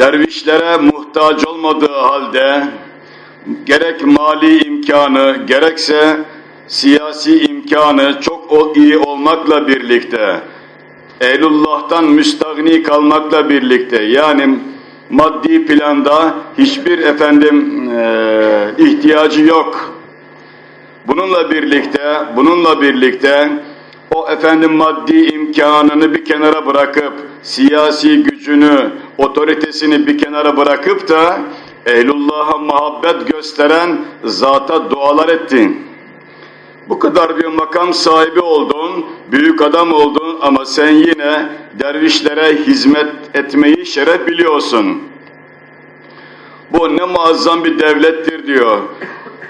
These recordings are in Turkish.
dervişlere muhtaç olmadığı halde gerek mali imkanı gerekse siyasi imkanı çok iyi olmakla birlikte Ehlullah'tan müstahni kalmakla birlikte yani maddi planda hiçbir efendim e, ihtiyacı yok. Bununla birlikte, bununla birlikte o efendim maddi imkanını bir kenara bırakıp, siyasi gücünü, otoritesini bir kenara bırakıp da ehlullah'a muhabbet gösteren zata dualar ettin. Bu kadar bir makam sahibi oldun, büyük adam oldun ama sen yine dervişlere hizmet etmeyi şeref biliyorsun. Bu ne muazzam bir devlettir diyor.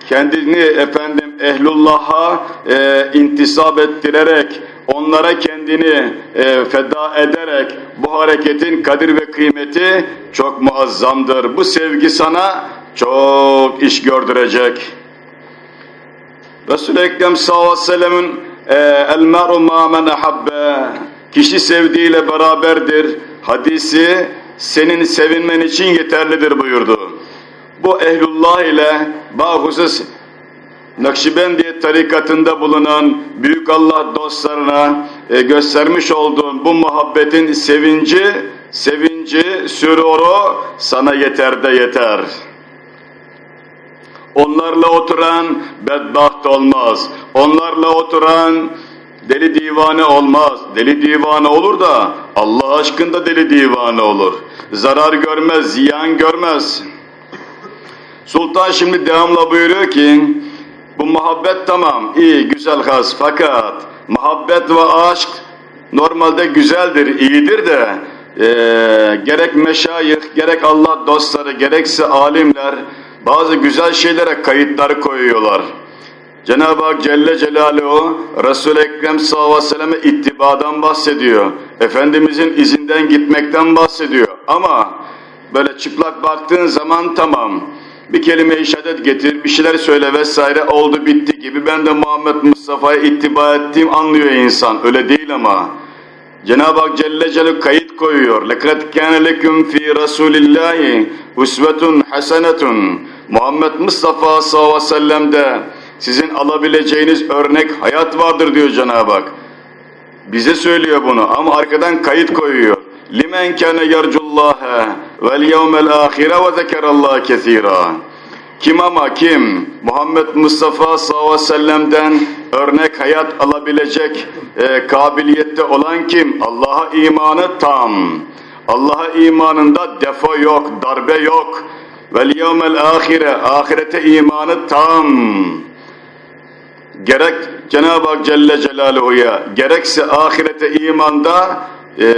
Kendini efendim ehlullah'a e, intisap ettirerek, onlara kendini e, feda ederek bu hareketin kadir ve kıymeti çok muazzamdır. Bu sevgi sana çok iş gördürecek. Resul-i Ekrem sallallahu aleyhi ve sellem'in e, el meru men ahabbe kişi sevdiğiyle beraberdir hadisi senin sevinmen için yeterlidir buyurdu. Bu ehlullah ile bahusus Nakşibendiye tarikatında bulunan büyük Allah dostlarına e, göstermiş olduğun bu muhabbetin sevinci, sevinci, süruru sana yeter de yeter. Onlarla oturan bedbaht olmaz. Onlarla oturan deli divane olmaz. Deli divane olur da Allah aşkında deli divane olur. Zarar görmez, ziyan görmez. Sultan şimdi devamla buyuruyor ki bu muhabbet tamam, iyi, güzel has fakat muhabbet ve aşk normalde güzeldir, iyidir de e, gerek meşayih, gerek Allah dostları, gerekse alimler bazı güzel şeylere kayıtları koyuyorlar. Cenab-ı Hak Celle Celaluhu Resul-i Ekrem sallallahu aleyhi ve selleme ittibadan bahsediyor. Efendimizin izinden gitmekten bahsediyor. Ama böyle çıplak baktığın zaman tamam bir kelime-i şehadet getir, bir şeyler söyle vesaire oldu bitti gibi ben de Muhammed Mustafa'ya ittiba ettiğim anlıyor insan. Öyle değil ama. Cenab-ı Hak Celle Celaluhu kayıt koyuyor. لَقَدْ كَانَ لَكُمْ ف۪ي رَسُولِ اللّٰهِ اُسْوَةٌ حَسَنَةٌ Muhammed Mustafa sallallahu aleyhi ve sellem'de sizin alabileceğiniz örnek hayat vardır diyor Cenab-ı Hak. Bize söylüyor bunu ama arkadan kayıt koyuyor. لِمَنْ كَانَ يَرْجُ اللّٰهَ vel yevmel ahire ve zekerallah kesira. Kim ama kim Muhammed Mustafa sallallahu aleyhi ve sellem'den örnek hayat alabilecek e, kabiliyette olan kim? Allah'a imanı tam. Allah'a imanında defa yok, darbe yok. Vel yevmel ahire, ahirete imanı tam. Gerek Cenab-ı Hak Celle Celaluhu'ya, gerekse ahirete imanda e,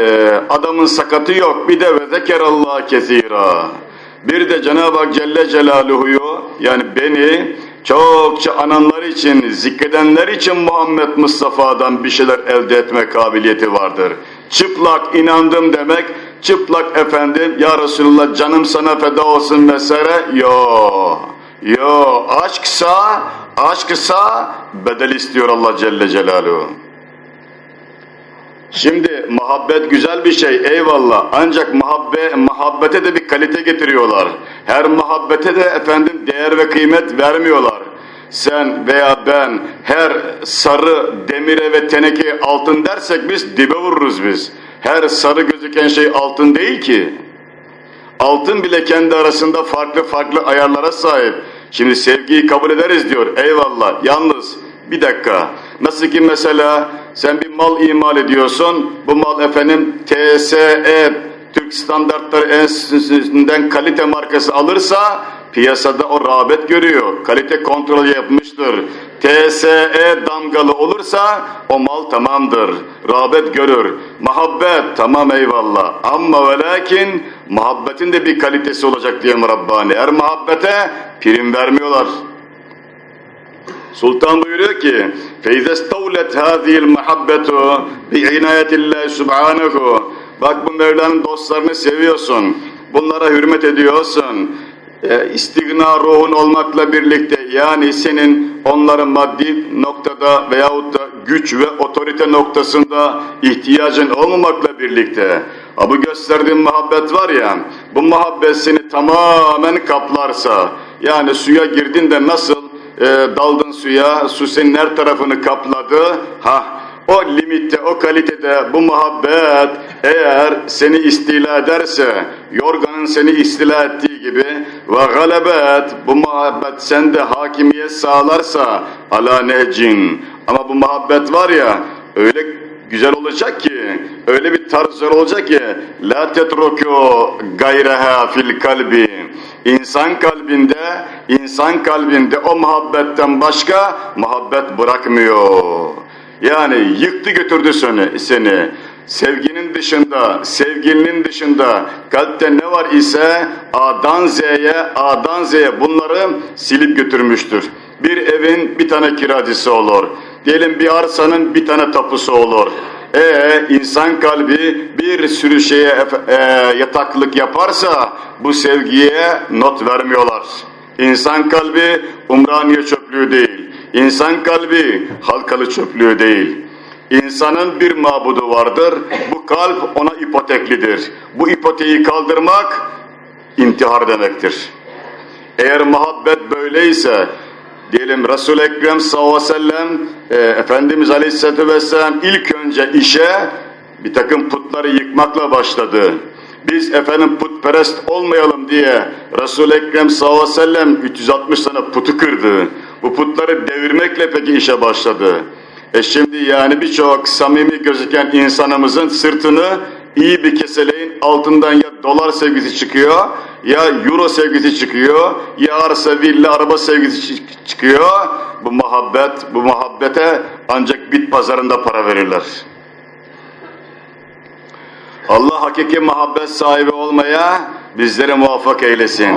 adamın sakatı yok. Bir de ve zekerallah kesira. Bir de Cenab-ı Hak Celle Celaluhu'yu yani beni çokça ananlar için, zikredenler için Muhammed Mustafa'dan bir şeyler elde etme kabiliyeti vardır. Çıplak inandım demek, çıplak efendim ya Resulullah canım sana feda olsun vesaire yo. Yo aşksa, aşksa bedel istiyor Allah Celle Celaluhu. Şimdi muhabbet güzel bir şey eyvallah ancak muhabbe, muhabbete de bir kalite getiriyorlar. Her muhabbete de efendim değer ve kıymet vermiyorlar. Sen veya ben her sarı demire ve tenekeye altın dersek biz dibe vururuz biz. Her sarı gözüken şey altın değil ki. Altın bile kendi arasında farklı farklı ayarlara sahip. Şimdi sevgiyi kabul ederiz diyor eyvallah yalnız bir dakika. Nasıl ki mesela sen bir mal imal ediyorsun, bu mal efendim TSE, Türk Standartları Enstitüsü'nden kalite markası alırsa piyasada o rağbet görüyor, kalite kontrolü yapmıştır. TSE damgalı olursa o mal tamamdır, rağbet görür. Muhabbet tamam eyvallah ama ve lakin muhabbetin de bir kalitesi olacak diye Rabbani. Her muhabbete prim vermiyorlar. Sultan buyuruyor ki فَاِذَا اسْتَوْلَتْ هَذِهِ الْمَحَبَّةُ بِعِنَايَةِ اللّٰهِ سُبْحَانَهُ Bak bu Mevla'nın dostlarını seviyorsun, bunlara hürmet ediyorsun. E, istigna ruhun olmakla birlikte yani senin onların maddi noktada veyahut da güç ve otorite noktasında ihtiyacın olmamakla birlikte ha bu gösterdiğin muhabbet var ya bu muhabbet seni tamamen kaplarsa yani suya girdin de nasıl e, daldın suya, su senin her tarafını kapladı. Ha, o limitte, o kalitede bu muhabbet eğer seni istila ederse, yorganın seni istila ettiği gibi ve galebet bu muhabbet sende hakimiyet sağlarsa ala nehcin. Ama bu muhabbet var ya öyle güzel olacak ki, öyle bir tarz olacak ki la tetruku gayreha fil kalbi. İnsan kalbinde, insan kalbinde o muhabbetten başka muhabbet bırakmıyor. Yani yıktı götürdü seni, seni. Sevginin dışında, sevgilinin dışında kalpte ne var ise A'dan Z'ye, A'dan Z'ye bunları silip götürmüştür. Bir evin bir tane kiracısı olur. Diyelim bir arsanın bir tane tapusu olur. Ee, insan kalbi bir sürü şeye e, yataklık yaparsa bu sevgiye not vermiyorlar. İnsan kalbi Umraniye çöplüğü değil. İnsan kalbi Halkalı çöplüğü değil. İnsanın bir mabudu vardır. Bu kalp ona ipoteklidir. Bu ipoteği kaldırmak intihar demektir. Eğer muhabbet böyleyse diyelim Resul-i Ekrem sallallahu aleyhi ve sellem e, Efendimiz aleyhisselatü vesselam ilk önce işe bir takım putları yıkmakla başladı. Biz efendim putperest olmayalım diye Resul-i Ekrem sallallahu aleyhi ve sellem 360 tane putu kırdı. Bu putları devirmekle peki işe başladı. E şimdi yani birçok samimi gözüken insanımızın sırtını iyi bir keseleğin altından ya dolar sevgisi çıkıyor, ya euro sevgisi çıkıyor, ya arsa, villa, araba sevgisi çıkıyor. Bu muhabbet, bu muhabbete ancak bit pazarında para verirler. Allah hakiki muhabbet sahibi olmaya bizleri muvaffak eylesin.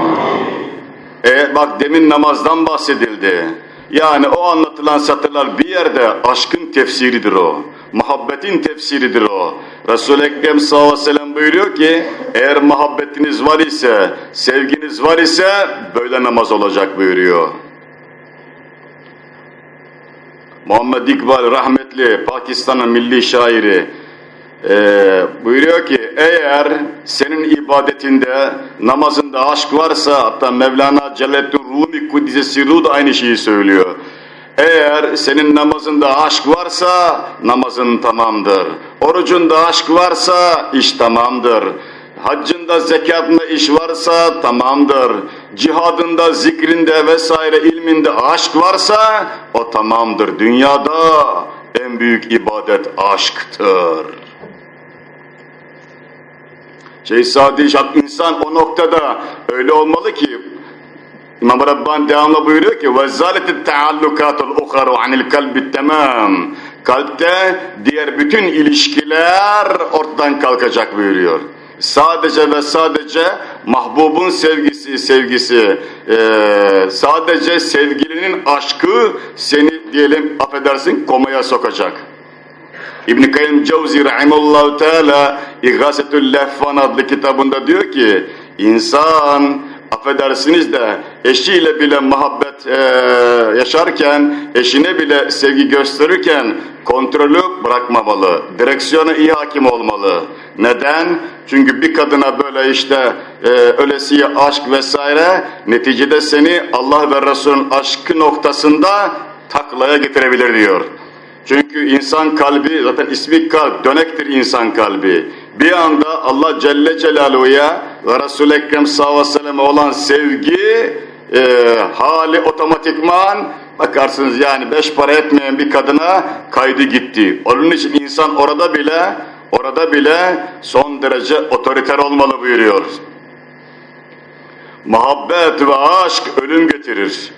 E bak demin namazdan bahsedildi. Yani o anlatılan satırlar bir yerde aşkın tefsiridir o. Muhabbetin tefsiridir o. Resul-i Ekrem sallallahu aleyhi ve sellem buyuruyor ki eğer muhabbetiniz var ise, sevginiz var ise böyle namaz olacak buyuruyor. Muhammed İkbal rahmetli Pakistan'ın milli şairi ee, buyuruyor ki eğer senin ibadetinde namazında aşk varsa hatta Mevlana Celleddin Rumi Kuddise da aynı şeyi söylüyor. Eğer senin namazında aşk varsa namazın tamamdır. Orucunda aşk varsa iş tamamdır. Haccında, zekatında iş varsa tamamdır. Cihadında, zikrinde vesaire ilminde aşk varsa o tamamdır. Dünyada en büyük ibadet aşktır. Şey Sadi insan o noktada öyle olmalı ki İmam Rabbani devamlı buyuruyor ki وَزَّالَتِ التَّعَلُّكَاتُ الْاُخَرُ عَنِ الْكَلْبِ tamam. Kalpte diğer bütün ilişkiler ortadan kalkacak buyuruyor. Sadece ve sadece mahbubun sevgisi, sevgisi, e, sadece sevgilinin aşkı seni diyelim affedersin komaya sokacak. İbn-i Kayyum Cevzi Rahimullahu Teala İghâsetül Lehfan adlı kitabında diyor ki insan affedersiniz de eşiyle bile muhabbet e, yaşarken, eşine bile sevgi gösterirken kontrolü bırakmamalı. Direksiyona iyi hakim olmalı. Neden? Çünkü bir kadına böyle işte e, ölesiye aşk vesaire neticede seni Allah ve Resul'ün aşkı noktasında taklaya getirebilir diyor. Çünkü insan kalbi zaten ismi kalp, dönektir insan kalbi. Bir anda Allah Celle Celaluhu'ya ve Resul-i Ekrem sallallahu aleyhi ve olan sevgi e, hali otomatikman bakarsınız yani beş para etmeyen bir kadına kaydı gitti. Onun için insan orada bile orada bile son derece otoriter olmalı buyuruyor. Muhabbet ve aşk ölüm getirir.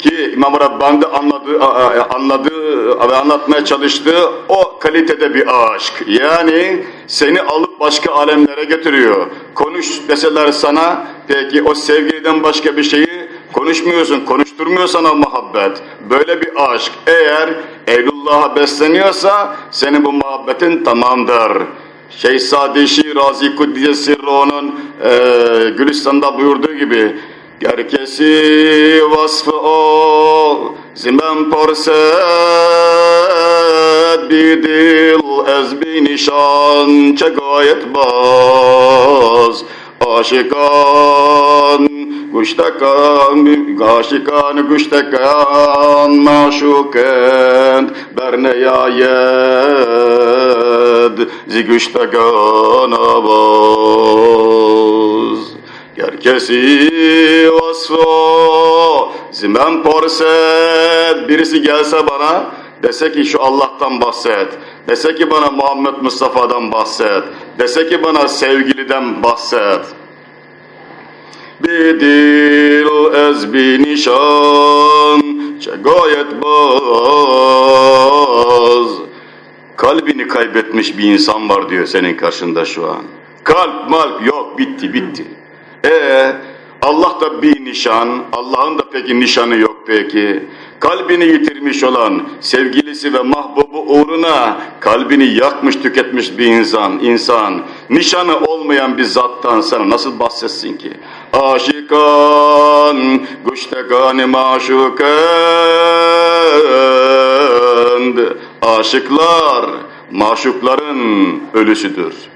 Ki İmam Rabbani anladığı, anladığı ve anlatmaya çalıştığı o kalitede bir aşk. Yani seni alıp başka alemlere götürüyor. Konuş deseler sana, peki o sevgiliden başka bir şeyi konuşmuyorsun, konuşturmuyor sana muhabbet. Böyle bir aşk eğer Eylullah'a besleniyorsa senin bu muhabbetin tamamdır. Şeyh Sadi Şirazi Kuddiyesi Sirru'nun e, Gülistan'da buyurduğu gibi Gerkesi vasfı o zimen porset bir dil ez bir nişan çe gayet baz. Aşikan guştekan aşikan guştekan maşukend berneyayed zi guştekan avaz Herkesi vasfı zimen porset birisi gelse bana dese ki şu Allah'tan bahset. Dese ki bana Muhammed Mustafa'dan bahset. Dese ki bana sevgiliden bahset. Bir dil ez bir nişan gayet baz. Kalbini kaybetmiş bir insan var diyor senin karşında şu an. Kalp malp yok bitti bitti ee, Allah da bir nişan, Allah'ın da peki nişanı yok peki. Kalbini yitirmiş olan sevgilisi ve mahbubu uğruna kalbini yakmış tüketmiş bir insan, insan nişanı olmayan bir zattan sana nasıl bahsetsin ki? Aşikan, guştegani maşukend, aşıklar, maşukların ölüsüdür.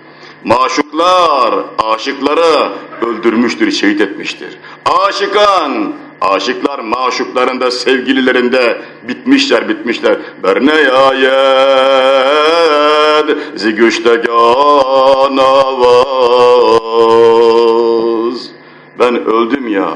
Maşuklar aşıkları öldürmüştür, şehit etmiştir. Aşıkan, aşıklar maşuklarında, sevgililerinde bitmişler, bitmişler. Berneyayed zigüştegan avaz. Ben öldüm ya.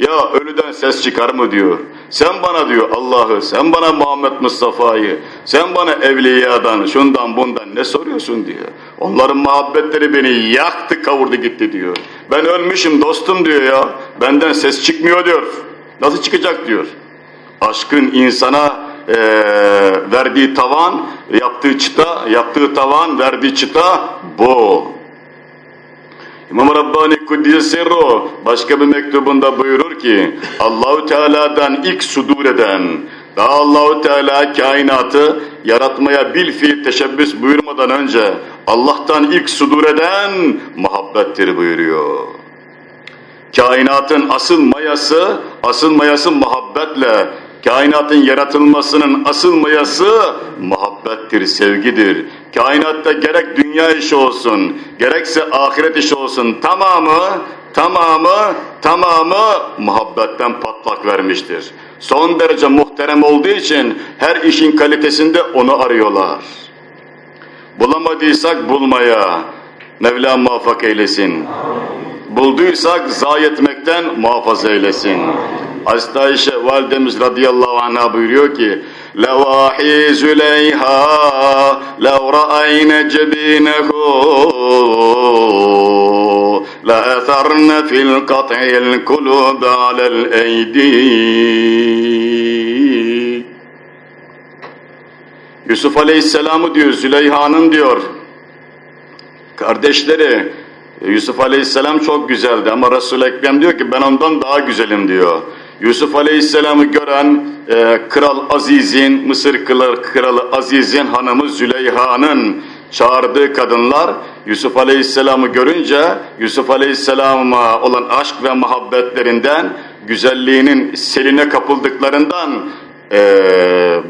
Ya ölüden ses çıkar mı diyor. Sen bana diyor Allah'ı, sen bana Muhammed Mustafa'yı, sen bana evliyadan, şundan bundan ne soruyorsun diyor. Onların muhabbetleri beni yaktı kavurdu gitti diyor. Ben ölmüşüm dostum diyor ya. Benden ses çıkmıyor diyor. Nasıl çıkacak diyor. Aşkın insana ee, verdiği tavan, yaptığı çıta, yaptığı tavan, verdiği çıta bu. İmam Rabbani Kuddiyesi Sirru başka bir mektubunda buyurur ki Allahu Teala'dan ilk sudur eden daha Allahu Teala kainatı yaratmaya bil teşebbüs buyurmadan önce Allah'tan ilk sudur eden muhabbettir buyuruyor. Kainatın asıl mayası, asıl mayası muhabbetle, kainatın yaratılmasının asıl mayası muhabbettir, sevgidir. Kainatta gerek dünya işi olsun, gerekse ahiret işi olsun tamamı, tamamı, tamamı muhabbetten patlak vermiştir. Son derece muhterem olduğu için her işin kalitesinde onu arıyorlar. Bulamadıysak bulmaya Mevla muvaffak eylesin. Bulduysak zayi etmekten muhafaza eylesin. Hazreti Ayşe validemiz radıyallahu anh'a buyuruyor ki لواحي زليها لو رأين جبينه لأثرن في القطع القلوب على الأيدي Yusuf Aleyhisselam'ı diyor Züleyha'nın diyor kardeşleri Yusuf Aleyhisselam çok güzeldi ama Resul-i Ekrem diyor ki ben ondan daha güzelim diyor. Yusuf Aleyhisselam'ı gören e, Kral Aziz'in, Mısır Kralı Aziz'in hanımı Züleyha'nın çağırdığı kadınlar Yusuf Aleyhisselam'ı görünce Yusuf Aleyhisselam'a olan aşk ve muhabbetlerinden güzelliğinin seline kapıldıklarından e,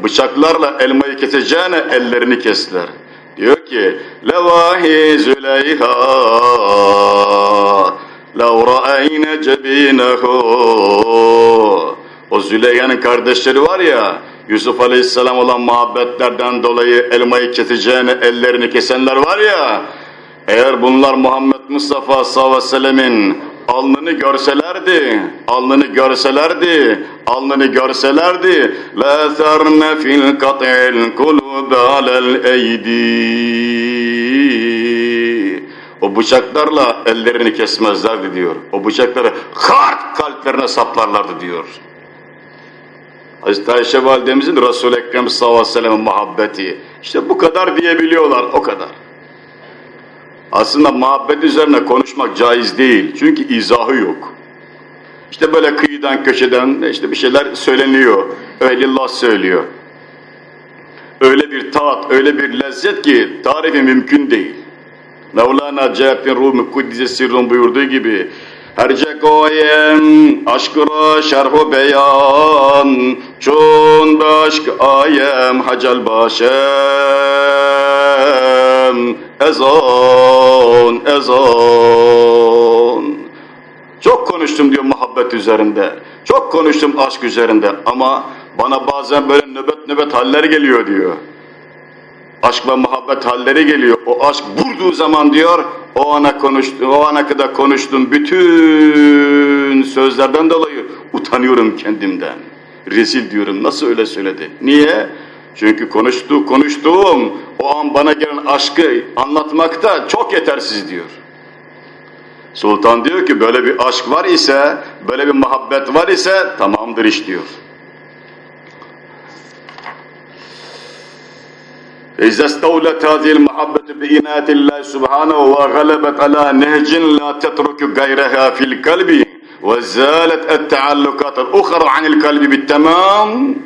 bıçaklarla elmayı keseceğine ellerini kestiler. Diyor ki Levahi Züleyha لَوْ رَأَيْنَ جَب۪ينَهُ O Züleyha'nın kardeşleri var ya, Yusuf Aleyhisselam olan muhabbetlerden dolayı elmayı keseceğine ellerini kesenler var ya, eğer bunlar Muhammed Mustafa sallallahu aleyhi ve sellemin alnını görselerdi, alnını görselerdi, alnını görselerdi, لَاثَرْنَ فِي الْقَطْعِ الْقُلُوبَ عَلَى الْاَيْدِي o bıçaklarla ellerini kesmezlerdi diyor. O bıçakları hart kalplerine saplarlardı diyor. Hazreti Ayşe validemizin Resul-i Ekrem sallallahu aleyhi ve sellem'in muhabbeti. İşte bu kadar diyebiliyorlar, o kadar. Aslında muhabbet üzerine konuşmak caiz değil. Çünkü izahı yok. İşte böyle kıyıdan köşeden işte bir şeyler söyleniyor. Ehlillah söylüyor. Öyle bir tat, öyle bir lezzet ki tarifi mümkün değil. Mevlana Cehbin Rumi Kuddise Sirrun buyurduğu gibi Herce koyem aşkıra şerhu beyan Çun başk ayem hacal başem Ezan, ezan Çok konuştum diyor muhabbet üzerinde. Çok konuştum aşk üzerinde ama bana bazen böyle nöbet nöbet haller geliyor diyor. Aşk ve muhabbet halleri geliyor. O aşk vurduğu zaman diyor, o ana konuştu, o ana kadar konuştum bütün sözlerden dolayı utanıyorum kendimden. Rezil diyorum. Nasıl öyle söyledi? Niye? Çünkü konuştu, konuştuğum o an bana gelen aşkı anlatmakta çok yetersiz diyor. Sultan diyor ki böyle bir aşk var ise, böyle bir muhabbet var ise tamamdır iş diyor. إذا استولت هذه المحبة بإناة الله سبحانه وغلبت على نهج لا تترك غيرها في القلب وزالت التعلقات الأخرى عن القلب بالتمام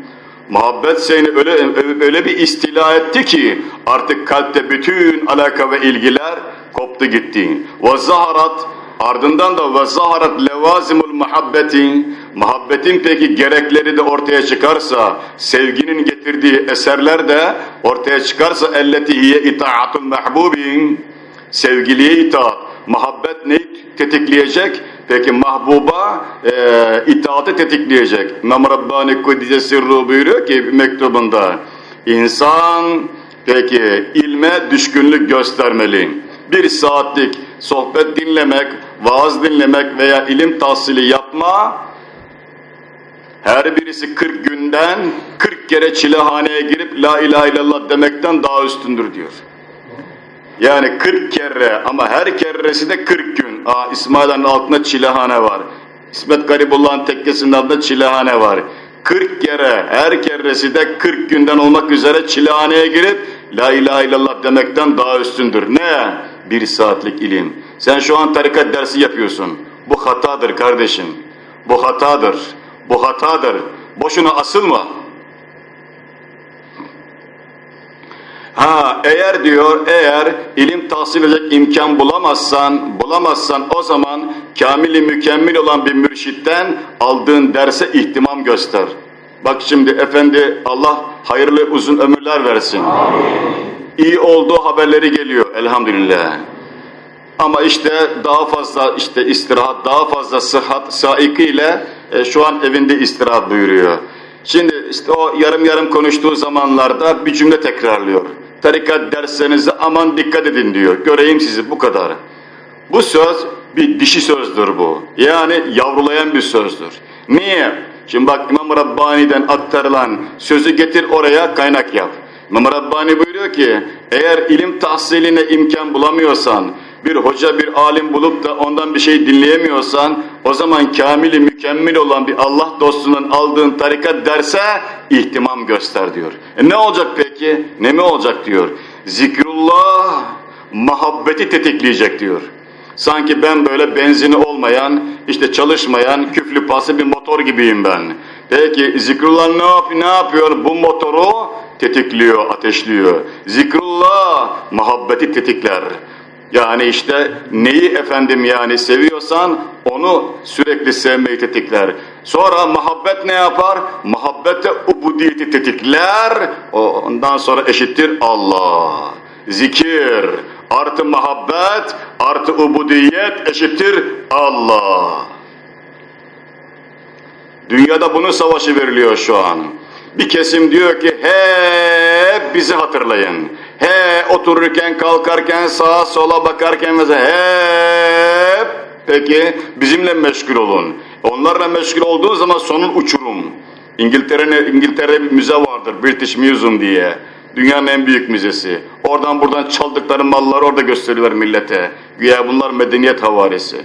Muhabbet seni öyle, öyle bir istila etti ki artık kalpte bütün alaka ve ilgiler koptu gitti. Ve zaharat ardından da ve zaharat levazimul muhabbetin muhabbetin peki gerekleri de ortaya çıkarsa sevginin getirdiği eserler de ortaya çıkarsa elleti hiye itaatul mahbubin sevgiliye itaat muhabbet neyi tetikleyecek? Peki mahbuba e, itaati tetikleyecek. İmam Rabbani Kuddise Sirru buyuruyor ki mektubunda insan peki ilme düşkünlük göstermeli. Bir saatlik sohbet dinlemek, vaaz dinlemek veya ilim tahsili yapma her birisi 40 günden 40 kere çilehaneye girip la ilahe illallah demekten daha üstündür diyor. Yani 40 kere ama her keresi de 40 gün. Aa, İsmail'in altında çilehane var. İsmet Garibullah'ın tekkesinin altında çilehane var. 40 kere her keresi de 40 günden olmak üzere çilehaneye girip La ilahe illallah demekten daha üstündür. Ne? Bir saatlik ilim. Sen şu an tarikat dersi yapıyorsun. Bu hatadır kardeşim. Bu hatadır. Bu hatadır. Boşuna asılma. Ha eğer diyor eğer ilim tahsil edecek imkan bulamazsan bulamazsan o zaman kamili mükemmel olan bir mürşitten aldığın derse ihtimam göster. Bak şimdi efendi Allah hayırlı uzun ömürler versin. Amin. İyi olduğu haberleri geliyor elhamdülillah. Ama işte daha fazla işte istirahat, daha fazla sıhhat saikiyle e, şu an evinde istirahat buyuruyor. Şimdi işte o yarım yarım konuştuğu zamanlarda bir cümle tekrarlıyor. Tarikat derslerinize aman dikkat edin diyor. Göreyim sizi bu kadar. Bu söz bir dişi sözdür bu. Yani yavrulayan bir sözdür. Niye? Şimdi bak İmam Rabbani'den aktarılan sözü getir oraya kaynak yap. İmam Rabbani buyuruyor ki eğer ilim tahsiline imkan bulamıyorsan bir hoca bir alim bulup da ondan bir şey dinleyemiyorsan o zaman kamili mükemmel olan bir Allah dostunun aldığın tarikat derse ihtimam göster diyor. E ne olacak peki? Ne mi olacak diyor. Zikrullah muhabbeti tetikleyecek diyor. Sanki ben böyle benzini olmayan, işte çalışmayan, küflü pası bir motor gibiyim ben. Peki zikrullah ne, yap ne yapıyor? Bu motoru tetikliyor, ateşliyor. Zikrullah muhabbeti tetikler. Yani işte neyi efendim yani seviyorsan onu sürekli sevmeyi tetikler. Sonra muhabbet ne yapar? Muhabbete ubudiyeti tetikler. Ondan sonra eşittir Allah. Zikir artı muhabbet artı ubudiyet eşittir Allah. Dünyada bunun savaşı veriliyor şu an. Bir kesim diyor ki hep bizi hatırlayın. He otururken, kalkarken, sağa sola bakarken mesela hep peki bizimle meşgul olun. Onlarla meşgul olduğu zaman sonun uçurum. İngiltere'de İngiltere'de bir müze vardır, British Museum diye. Dünyanın en büyük müzesi. Oradan buradan çaldıkları malları orada gösteriyorlar millete. Güya bunlar medeniyet havarisi.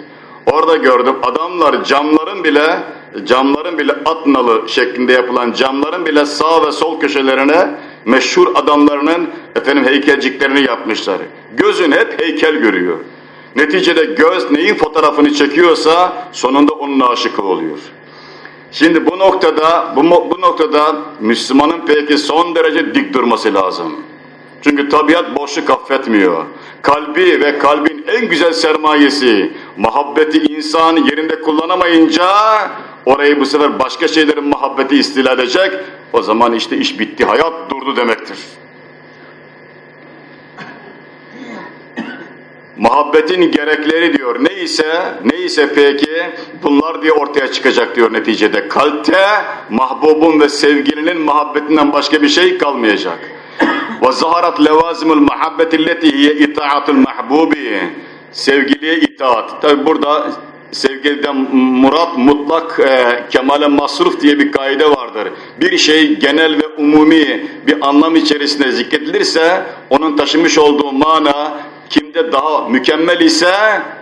Orada gördüm adamlar camların bile camların bile at nalı şeklinde yapılan camların bile sağ ve sol köşelerine meşhur adamlarının efendim heykelciklerini yapmışlar. Gözün hep heykel görüyor. Neticede göz neyin fotoğrafını çekiyorsa sonunda onun aşıkı oluyor. Şimdi bu noktada bu, bu noktada Müslümanın peki son derece dik durması lazım. Çünkü tabiat boşluk affetmiyor. Kalbi ve kalbin en güzel sermayesi, muhabbeti insan yerinde kullanamayınca orayı bu sefer başka şeylerin muhabbeti istila edecek. O zaman işte iş bitti, hayat durdu demektir. Muhabbetin gerekleri diyor. Neyse, neyse peki bunlar diye ortaya çıkacak diyor neticede. Kalpte mahbubun ve sevgilinin muhabbetinden başka bir şey kalmayacak. Zaharat levazimul muhabbeti leti hiye itaatul mahbubi. Sevgiliye itaat. Tabi burada sevgiliden murat mutlak e, kemale masruf diye bir kaide vardır. Bir şey genel ve umumi bir anlam içerisinde zikredilirse onun taşımış olduğu mana kimde daha mükemmel ise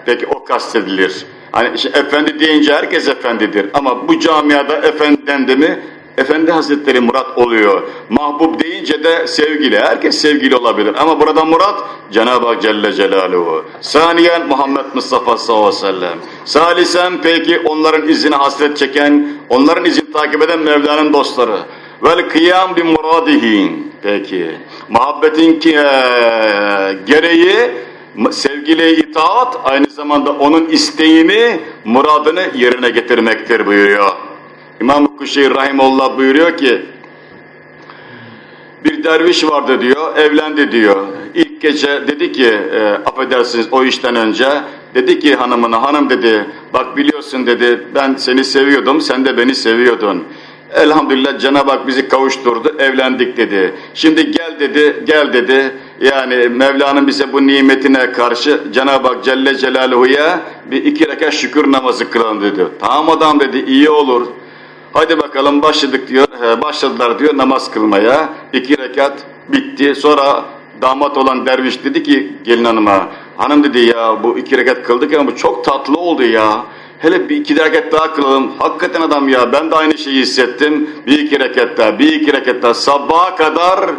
peki o kastedilir. Hani işte efendi deyince herkes efendidir ama bu camiada efendi dendi mi Efendi Hazretleri murat oluyor. Mahbub deyince de sevgili. Herkes sevgili olabilir. Ama burada murat Cenab-ı Hak Celle Celaluhu. Saniyen Muhammed Mustafa sallallahu aleyhi ve sellem. Salisen peki onların izine hasret çeken, onların izini takip eden Mevla'nın dostları. Vel kıyam bi muradihin. Peki. Muhabbetin ki, e, gereği sevgiliye itaat aynı zamanda onun isteğini, muradını yerine getirmektir buyuruyor. İmam Kuşeyr Rahimullah buyuruyor ki bir derviş vardı diyor, evlendi diyor. İlk gece dedi ki, e, affedersiniz o işten önce, dedi ki hanımına, hanım dedi, bak biliyorsun dedi, ben seni seviyordum, sen de beni seviyordun. Elhamdülillah Cenab-ı Hak bizi kavuşturdu, evlendik dedi. Şimdi gel dedi, gel dedi. Yani Mevla'nın bize bu nimetine karşı Cenab-ı Hak Celle Celaluhu'ya bir iki rekat şükür namazı kılalım dedi. Tamam adam dedi, iyi olur. Hadi bakalım başladık diyor, başladılar diyor namaz kılmaya. İki rekat bitti. Sonra damat olan derviş dedi ki gelin hanıma, hanım dedi ya bu iki rekat kıldık ama bu çok tatlı oldu ya. Hele bir iki rekat daha kılalım. Hakikaten adam ya ben de aynı şeyi hissettim. Bir iki rekat daha, bir iki rekat daha sabaha kadar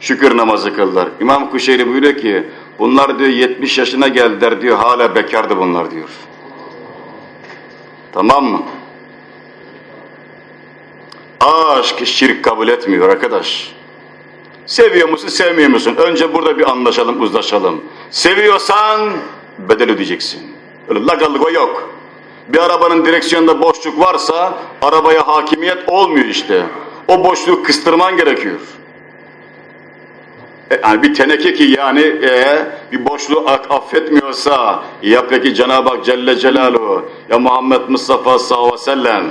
şükür namazı kıldılar. İmam Kuşeyri buyuruyor ki bunlar diyor 70 yaşına geldiler diyor hala bekardı bunlar diyor. Tamam mı? Aşk şirk kabul etmiyor arkadaş. Seviyor musun, sevmiyor musun? Önce burada bir anlaşalım, uzlaşalım. Seviyorsan bedel ödeyeceksin. Öyle lagallık o yok. Bir arabanın direksiyonunda boşluk varsa arabaya hakimiyet olmuyor işte. O boşluğu kıstırman gerekiyor. E, yani bir teneke ki yani e, bir boşluğu affetmiyorsa ya peki Cenab-ı Hak Celle Celaluhu ya Muhammed Mustafa sallallahu aleyhi ve sellem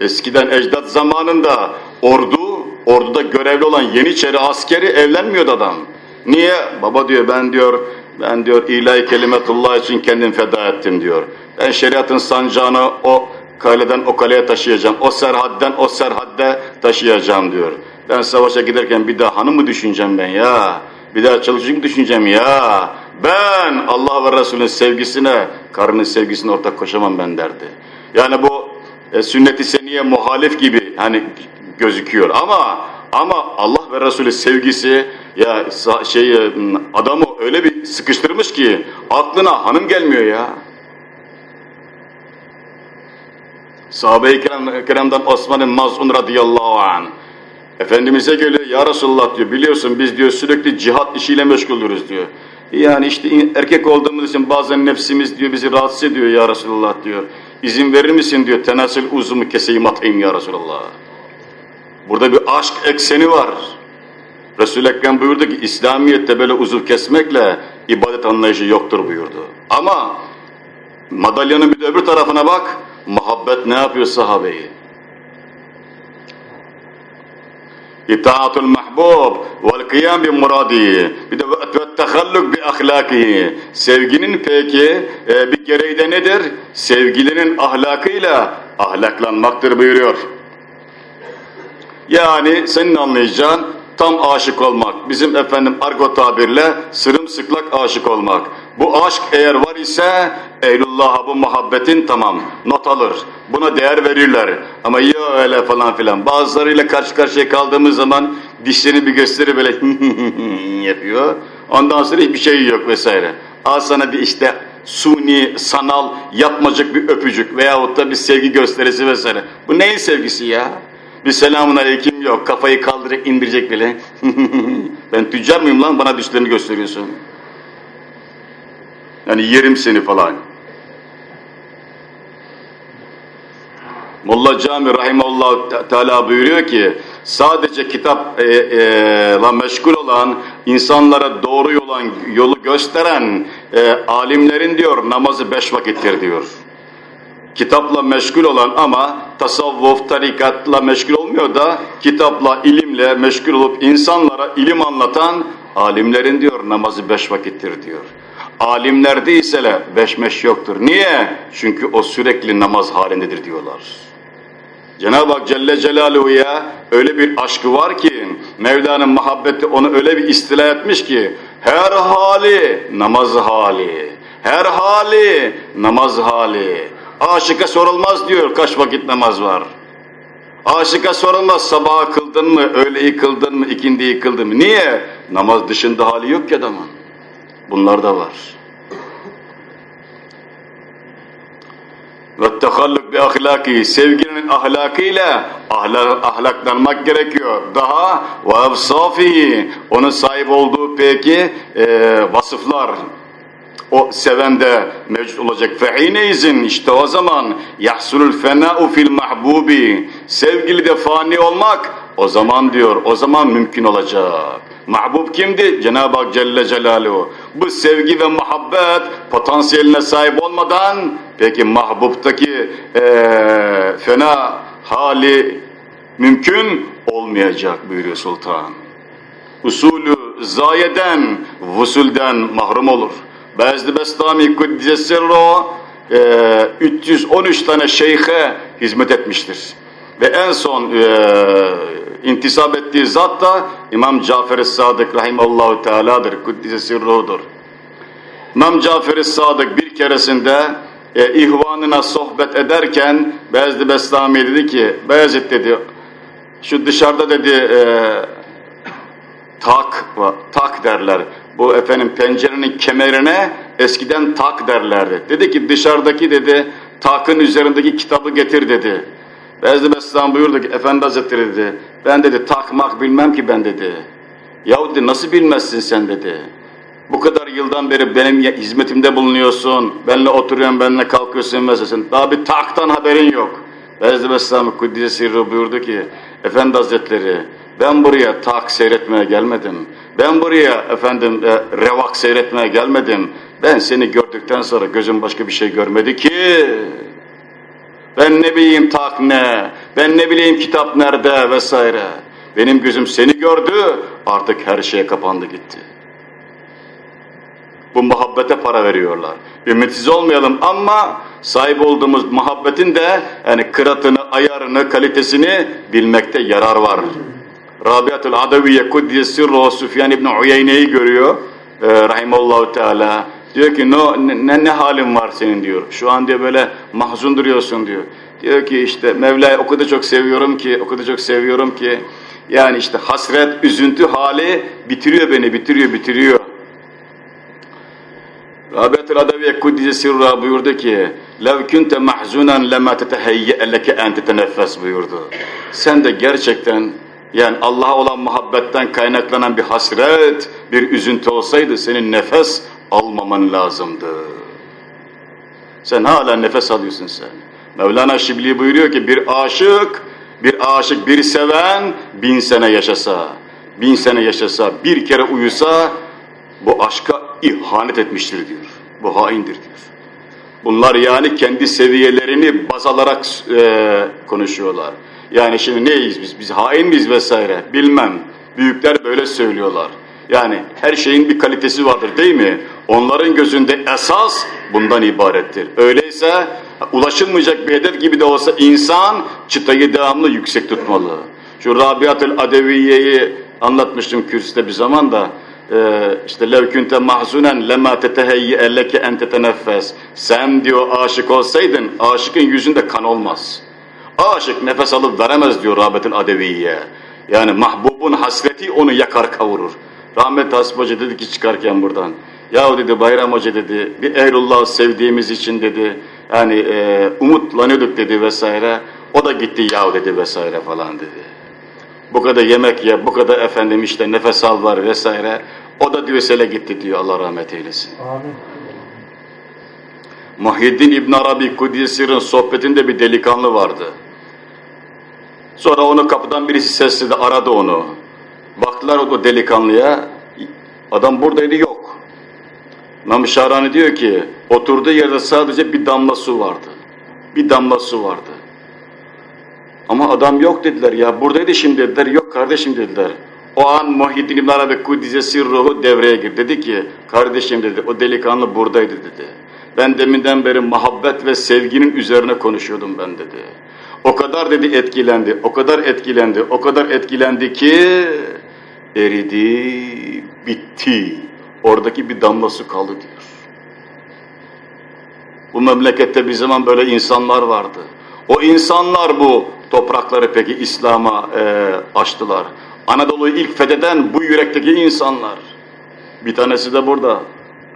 Eskiden ecdat zamanında ordu, orduda görevli olan Yeniçeri askeri evlenmiyordu adam. Niye? Baba diyor ben diyor, ben diyor ilahi kelimetullah için kendim feda ettim diyor. Ben şeriatın sancağını o kaleden o kaleye taşıyacağım, o serhadden o serhadde taşıyacağım diyor. Ben savaşa giderken bir daha hanım mı düşüneceğim ben ya? Bir daha çalışacak mı düşüneceğim ya? Ben Allah ve Resulünün sevgisine, karının sevgisine ortak koşamam ben derdi. Yani bu e, sünnet-i seniye muhalif gibi hani gözüküyor ama ama Allah ve Resulü sevgisi ya şey adamı öyle bir sıkıştırmış ki aklına hanım gelmiyor ya. Sahabe-i kiram, kiramdan Osman-ı Maz'un radıyallahu anh Efendimiz'e geliyor ya Resulullah diyor biliyorsun biz diyor sürekli cihat işiyle meşgulürüz diyor. Yani işte erkek olduğumuz için bazen nefsimiz diyor bizi rahatsız ediyor ya Resulullah diyor. İzin verir misin diyor tenasül uzumu keseyim atayım ya Resulallah. Burada bir aşk ekseni var. Resul-i Ekrem buyurdu ki İslamiyet'te böyle uzuv kesmekle ibadet anlayışı yoktur buyurdu. Ama madalyanın bir de öbür tarafına bak. Muhabbet ne yapıyor sahabeyi? İtaatul mahbub vel kıyam bi muradi. Bir de ve tehalluk bi ahlakihi. Sevginin peki e, bir gereği de nedir? Sevgilinin ahlakıyla ahlaklanmaktır buyuruyor. Yani senin anlayacağın tam aşık olmak, bizim efendim argo tabirle sırımsıklak aşık olmak. Bu aşk eğer var ise ehlullah'a bu muhabbetin tamam not alır. Buna değer verirler. Ama ya öyle falan filan. Bazılarıyla karşı karşıya kaldığımız zaman dişlerini bir gösteri böyle yapıyor. Ondan sonra hiçbir şey yok vesaire. Al sana bir işte suni, sanal, yapmacık bir öpücük veyahut da bir sevgi gösterisi vesaire. Bu neyin sevgisi ya? Bir selamun aleyküm yok, kafayı kaldıracak, indirecek bile. ben tüccar mıyım lan bana düşlerini gösteriyorsun? Yani yerim seni falan. Molla Cami Rahimullah Teala buyuruyor ki sadece kitap e, e, meşgul olan insanlara doğru yolan, yolu gösteren e, alimlerin diyor namazı beş vakittir diyor. Kitapla meşgul olan ama tasavvuf, tarikatla meşgul olmuyor da kitapla, ilimle meşgul olup insanlara ilim anlatan alimlerin diyor namazı beş vakittir diyor. Alimlerde ise beş meş yoktur. Niye? Çünkü o sürekli namaz halindedir diyorlar. Cenab-ı Hak Celle Celaluhu'ya öyle bir aşkı var ki Mevla'nın muhabbeti onu öyle bir istila etmiş ki her hali namaz hali, her hali namaz hali. Aşıka sorulmaz diyor kaç vakit namaz var. Aşıka sorulmaz sabah kıldın mı, öğleyi kıldın mı, ikindiyi kıldın mı? Niye? Namaz dışında hali yok ki adamın. Bunlar da var. Ve tehalluk bi ahlaki, sevginin ahlakıyla ahlak, ahlaklanmak gerekiyor. Daha ve evsafihi, onun sahip olduğu peki e, vasıflar, o sevende mevcut olacak. Fe izin işte o zaman yahsulul fena'u fil mahbubi. Sevgili de fani olmak o zaman diyor, o zaman mümkün olacak. Mahbub kimdi? Cenab-ı Hak Celle Celaluhu. Bu sevgi ve muhabbet potansiyeline sahip olmadan peki mahbubtaki ee, fena hali mümkün olmayacak buyuruyor sultan. Usulü zayeden, vusulden mahrum olur. Bezdi Bestami Kuddise Sirro e, 313 tane şeyhe hizmet etmiştir. Ve en son e, intisap ettiği zat da İmam Cafer-i Sadık Rahimallahu Teala'dır. Kuddise Sirro'dur. İmam Cafer-i Sadık bir keresinde e, ihvanına sohbet ederken Bezdi Bestami dedi ki Beyazıt dedi şu dışarıda dedi e, tak tak derler. Bu efendim pencerenin kemerine eskiden tak derlerdi. Dedi ki dışarıdaki dedi takın üzerindeki kitabı getir dedi. Bezdi Beslan buyurdu ki Efendi Hazretleri dedi ben dedi takmak bilmem ki ben dedi. Yahu dedi nasıl bilmezsin sen dedi. Bu kadar yıldan beri benim hizmetimde bulunuyorsun, benimle oturuyorsun, benimle kalkıyorsun mesela. Daha bir taktan haberin yok. Bezdi Beslan Kuddise Sirru buyurdu ki Efendi Hazretleri ben buraya tak seyretmeye gelmedim. Ben buraya efendim e, revak seyretmeye gelmedim. Ben seni gördükten sonra gözüm başka bir şey görmedi ki. Ben ne bileyim tak ne, ben ne bileyim kitap nerede vesaire. Benim gözüm seni gördü, artık her şeye kapandı gitti. Bu muhabbete para veriyorlar. Ümitsiz olmayalım ama sahip olduğumuz muhabbetin de yani kıratını, ayarını, kalitesini bilmekte yarar var. Rabiatul Adaviye Kuddiyye Sirru Süfyan İbni Uyeyne'yi görüyor. E, Rahimallahu Teala. Diyor ki no, ne, ne halin var senin diyor. Şu an diyor böyle mahzun duruyorsun diyor. Diyor ki işte Mevla'yı o kadar çok seviyorum ki, o kadar çok seviyorum ki. Yani işte hasret, üzüntü hali bitiriyor beni, bitiriyor, bitiriyor. Rabiatul Adaviye Kuddiyye Sirru buyurdu ki لَوْ كُنْتَ مَحْزُونًا لَمَا تَتَهَيَّأَ لَكَ اَنْ تَتَنَفَّسْ buyurdu. Sen de gerçekten yani Allah'a olan muhabbetten kaynaklanan bir hasret, bir üzüntü olsaydı senin nefes almaman lazımdı. Sen hala nefes alıyorsun sen. Mevlana Şibli buyuruyor ki bir aşık, bir aşık, bir seven bin sene yaşasa, bin sene yaşasa, bir kere uyusa bu aşka ihanet etmiştir diyor. Bu haindir diyor. Bunlar yani kendi seviyelerini baz alarak e, konuşuyorlar. Yani şimdi neyiz biz? Biz hain miyiz vesaire? Bilmem. Büyükler böyle söylüyorlar. Yani her şeyin bir kalitesi vardır değil mi? Onların gözünde esas bundan ibarettir. Öyleyse ulaşılmayacak bir hedef gibi de olsa insan çıtayı devamlı yüksek tutmalı. Şu Rabiatül Adeviye'yi Anlatmıştım kürsüde bir zaman da e, işte levkünte mahzunen lema teteheyye elleke en teteneffes. Sen diyor aşık olsaydın aşıkın yüzünde kan olmaz. Aşık nefes alıp veremez diyor Rabetül Adeviye. Yani mahbubun hasreti onu yakar kavurur. Rahmetli Hasip Hoca dedi ki çıkarken buradan. Yahu dedi Bayram Hoca dedi bir Eylullah sevdiğimiz için dedi yani e, umutlanıyorduk dedi vesaire. O da gitti yahu dedi vesaire falan dedi. Bu kadar yemek ye, bu kadar efendim işte nefes al var vesaire. O da diyor sele gitti diyor Allah rahmet eylesin. Amin. Muhyiddin İbn Arabi Kudüs'ün sohbetinde bir delikanlı vardı. Sonra onu kapıdan birisi sesledi, aradı onu. Baktılar o delikanlıya, adam buradaydı yok. Şahrani diyor ki, oturduğu yerde sadece bir damla su vardı. Bir damla su vardı. Ama adam yok dediler ya, buradaydı şimdi dediler, yok kardeşim dediler. O an Muhyiddin İbn Arabi Kudüs'ün ruhu devreye girdi. Dedi ki, kardeşim dedi, o delikanlı buradaydı dedi. Ben deminden beri muhabbet ve sevginin üzerine konuşuyordum ben dedi. O kadar dedi etkilendi, o kadar etkilendi, o kadar etkilendi ki eridi, bitti. Oradaki bir damla su kaldı diyor. Bu memlekette bir zaman böyle insanlar vardı. O insanlar bu toprakları peki İslam'a e, açtılar. Anadolu'yu ilk fetheden bu yürekteki insanlar. Bir tanesi de burada.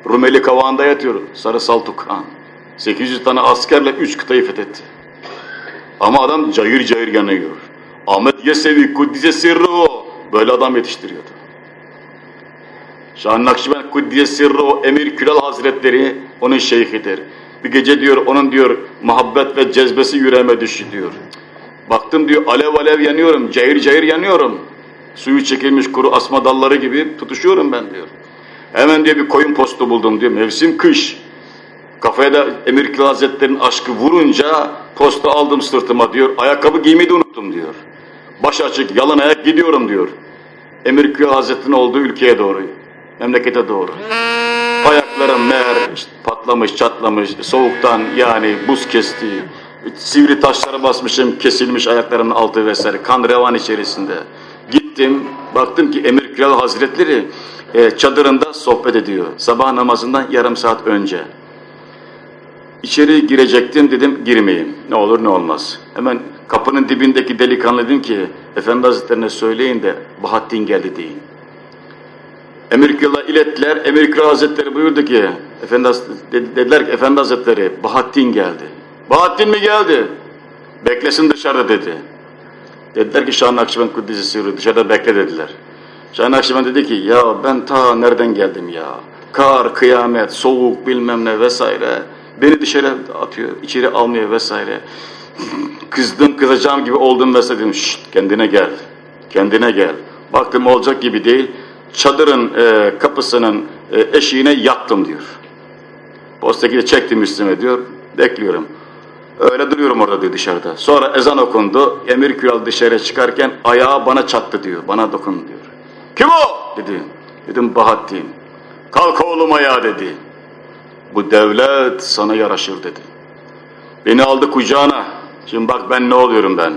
Rumeli Kavağı'nda yatıyor Sarı Saltuk Han. 800 tane askerle 3 kıtayı fethetti. Ama adam cayır cayır yanıyor. Ahmet Yesevi, Kuddise Sirru böyle adam yetiştiriyordu. Şah Nakşibend Kuddise Sirru, Emir Külal Hazretleri onun şeyhidir. Bir gece diyor onun diyor muhabbet ve cezbesi yüreğime düştü diyor. Baktım diyor alev alev yanıyorum, cayır cayır yanıyorum. Suyu çekilmiş kuru asma dalları gibi tutuşuyorum ben diyor. Hemen diyor bir koyun postu buldum diyor. Mevsim kış. Kafaya da Emir Kül Hazretleri'nin aşkı vurunca postu aldım sırtıma diyor. Ayakkabı giymeyi de unuttum diyor. Baş açık, yalın ayak gidiyorum diyor. Emir Hazretleri'nin olduğu ülkeye doğru. Memlekete doğru. Ayaklarım meğer işte patlamış, çatlamış, soğuktan yani buz kesti. Sivri taşlara basmışım, kesilmiş ayaklarımın altı vesaire. Kan revan içerisinde. Gittim, baktım ki Emir Kral Hazretleri e, çadırında sohbet ediyor. Sabah namazından yarım saat önce. İçeri girecektim dedim girmeyeyim. Ne olur ne olmaz. Hemen kapının dibindeki delikanlı dedim ki Efendi Hazretlerine söyleyin de Bahattin geldi deyin. Emir Kral'a ilettiler. Emir Kral Hazretleri buyurdu ki Efendi dediler ki Efendi Hazretleri Bahattin geldi. Bahattin mi geldi? Beklesin dışarıda dedi. Dediler ki Şah Nakşibend Kuddisi Sırrı dışarıda bekle dediler. Şah Nakşibend dedi ki ya ben ta nereden geldim ya? Kar, kıyamet, soğuk bilmem ne vesaire. Beni dışarı atıyor, içeri almıyor vesaire. Kızdım kızacağım gibi oldum vesaire dedim. Şşt kendine gel, kendine gel. Baktım olacak gibi değil. Çadırın e, kapısının e, eşiğine yattım diyor. Postaki de çektim üstüme diyor. Bekliyorum. Öyle duruyorum orada diyor dışarıda. Sonra ezan okundu. Emir Külal dışarı çıkarken ayağı bana çattı diyor. Bana dokun diyor. Kim o? dedi. Dedim Bahattin. Kalk oğlum ayağa dedi. Bu devlet sana yaraşır dedi. Beni aldı kucağına. Şimdi bak ben ne oluyorum ben.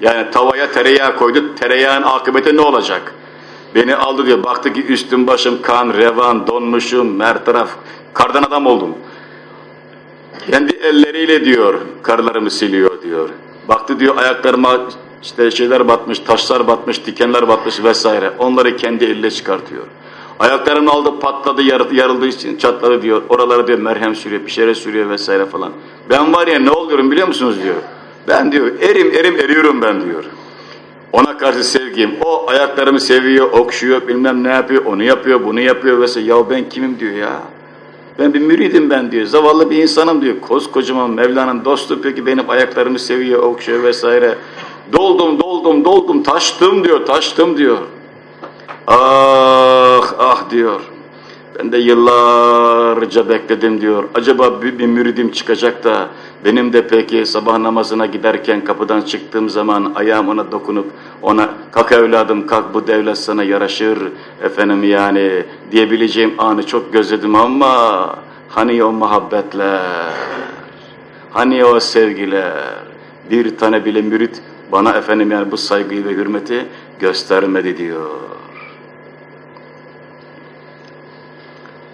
Yani tavaya tereyağı koydu. Tereyağın akıbeti ne olacak? Beni aldı diyor. Baktı ki üstüm başım kan, revan, donmuşum, her taraf. Kardan adam oldum. Kendi elleriyle diyor karlarımı siliyor diyor. Baktı diyor ayaklarıma işte şeyler batmış, taşlar batmış, dikenler batmış vesaire. Onları kendi elle çıkartıyor. Ayaklarımın aldı patladı yar, yarıldığı için çatladı diyor. Oralara diyor merhem sürüyor, bir şeyler sürüyor vesaire falan. Ben var ya ne oluyorum biliyor musunuz diyor. Ben diyor erim erim eriyorum ben diyor. Ona karşı sevgim, o ayaklarımı seviyor, okşuyor, bilmem ne yapıyor, onu yapıyor, bunu yapıyor vesaire. Ya ben kimim diyor ya. Ben bir müridim ben diyor. Zavallı bir insanım diyor. Koskocaman Mevla'nın dostu peki benim ayaklarımı seviyor, okşuyor vesaire. Doldum, doldum, doldum, taştım diyor, taştım diyor. Ah, ah diyor. Ben de yıllarca bekledim diyor. Acaba bir, bir müridim çıkacak da benim de peki sabah namazına giderken kapıdan çıktığım zaman ayağım ona dokunup ona kalk evladım kalk bu devlet sana yaraşır efendim yani diyebileceğim anı çok gözledim ama hani o muhabbetler hani o sevgiler bir tane bile mürit bana efendim yani bu saygıyı ve hürmeti göstermedi diyor.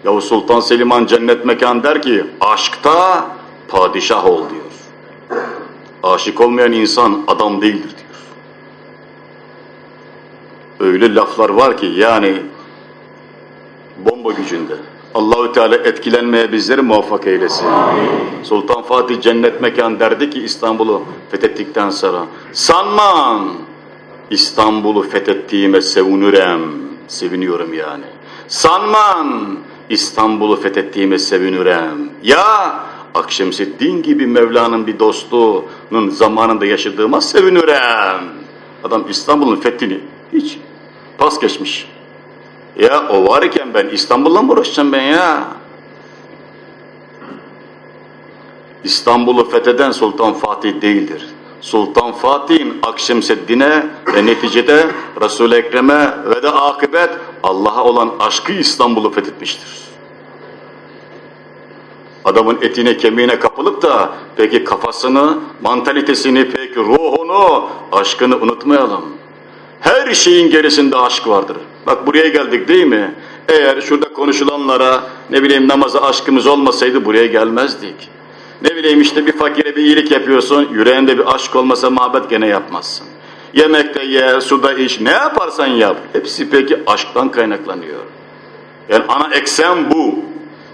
Yavuz Sultan Selim'an cennet mekan der ki aşkta padişah ol diyor. Aşık olmayan insan adam değildir diyor. Öyle laflar var ki yani bomba gücünde. Allahü Teala etkilenmeye bizleri muvaffak eylesin. Sultan Fatih cennet mekan derdi ki İstanbul'u fethettikten sonra sanmam İstanbul'u fethettiğime sevinirim. Seviniyorum yani. Sanmam İstanbul'u fethettiğime sevinirim. Ya Akşemseddin gibi Mevla'nın bir dostunun zamanında yaşadığıma sevinirim. Adam İstanbul'un fethini hiç pas geçmiş. Ya o varken ben İstanbul'la mı uğraşacağım ben ya? İstanbul'u fetheden Sultan Fatih değildir. Sultan Fatih'in Akşemseddin'e ve neticede Resul-i Ekrem'e ve de akıbet Allah'a olan aşkı İstanbul'u fethetmiştir. Adamın etine kemiğine kapılıp da peki kafasını, mantalitesini, peki ruhunu, aşkını unutmayalım. Her şeyin gerisinde aşk vardır. Bak buraya geldik değil mi? Eğer şurada konuşulanlara ne bileyim namaza aşkımız olmasaydı buraya gelmezdik. Ne bileyim işte bir fakire bir iyilik yapıyorsun, yüreğinde bir aşk olmasa muhabbet gene yapmazsın. Yemekte ye, suda iç, ne yaparsan yap. Hepsi peki aşktan kaynaklanıyor. Yani ana eksen bu.